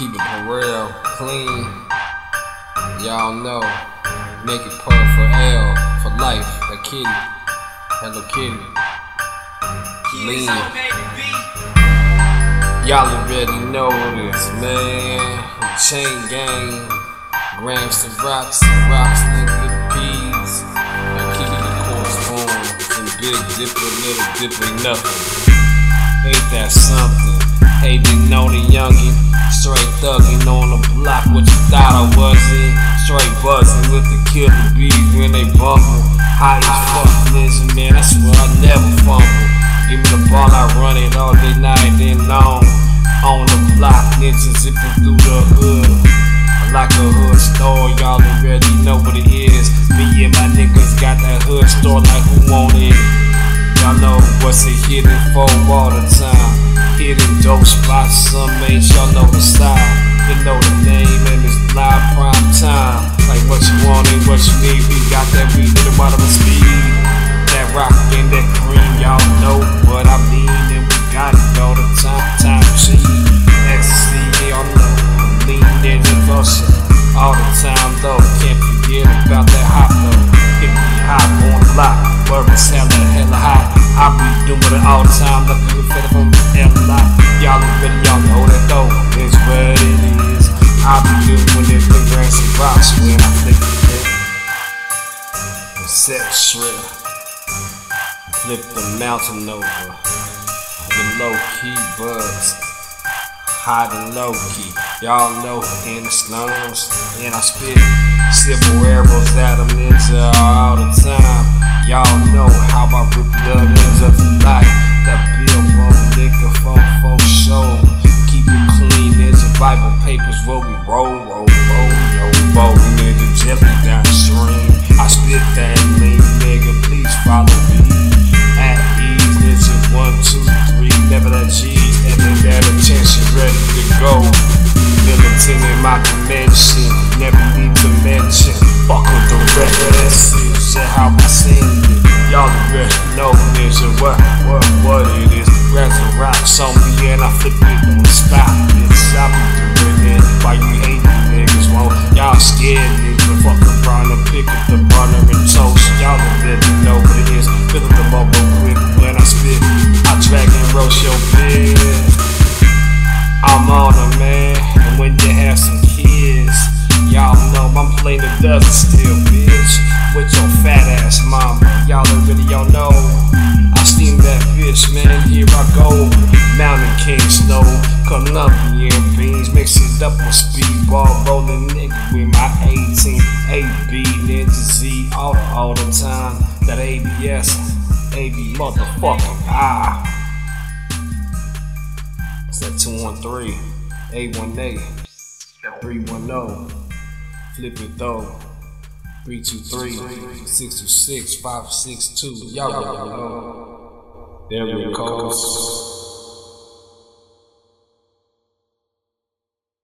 keep it for real, clean. Y'all know, make it part for L, for life, like Kitty, Hello Kitty, lean. Y'all already know this, man. Chain gang, grams to rocks, rocks, nigga, peas. And keep the course spoons and big dipper, little dipper, nothing. Ain't that something? Hating on the youngin', straight thuggin' on the block. What you thought I wasn't? Straight buzzin' with the killer bees when they bumble. High as fuck, listen, man, that's where I never fumble. Give me the ball, I run it all day, night, and long. On the block, ninja zipping through the hood. Like a hood store, y'all already know what it is. Me and my niggas got that hood store like who want it. Y'all know what's it hitting for all the time. Hitting dope spots, some ain't y'all know the style. You know the name and it's live prime time. Like what you want and what you need, we got that we in the bottom of speed. That rock and that cream, y'all know what I mean, and we got it all the time. Time G, ecstasy, y'all know. Lean ninja lotion, all the time though. Can't forget about that hot though. Get me hot on the block, words hella hella hot. I be doing it all the time, like a fit Y'all already y'all know that though. It's what it is. I be doing it with grants and rocks when I flip it. And set shrimp. Flip the mountain over. The low key buzz. Hot and low key. Y'all know in the slums. And I spit civil arrows at them ninja Bible papers where we roll, roll, roll, yo, roll, ninja jelly down the stream. I spit that lean, nigga, please follow me. At ease, ninja one, two, three, never that and then that attention ready to go. Militant in my dimension, never need to mention. Fuck with the rest, shit how I sing it. Y'all the already know ninja what, what, what it is. Grabs and rocks on me and I flip it on the spot. Bitch, I be doing it. Why you hate me niggas? Won't y'all scared niggas? Fuck around and pick up the burner and toast. Y'all don't already know what it is. Fill up the bubble quick when I spit. I drag and roast your bitch. I'm on a man, and when you have some kids, y'all know I'm playing the dozen still, Colombian beans, mix it up with speedball, rolling nigga with my 18 AB Ninja Z all all the time. That ABS, AB motherfucking ah. It's that 213, 818, 310, flip it though. 323, 626, 562. Y'all already know. There it goes.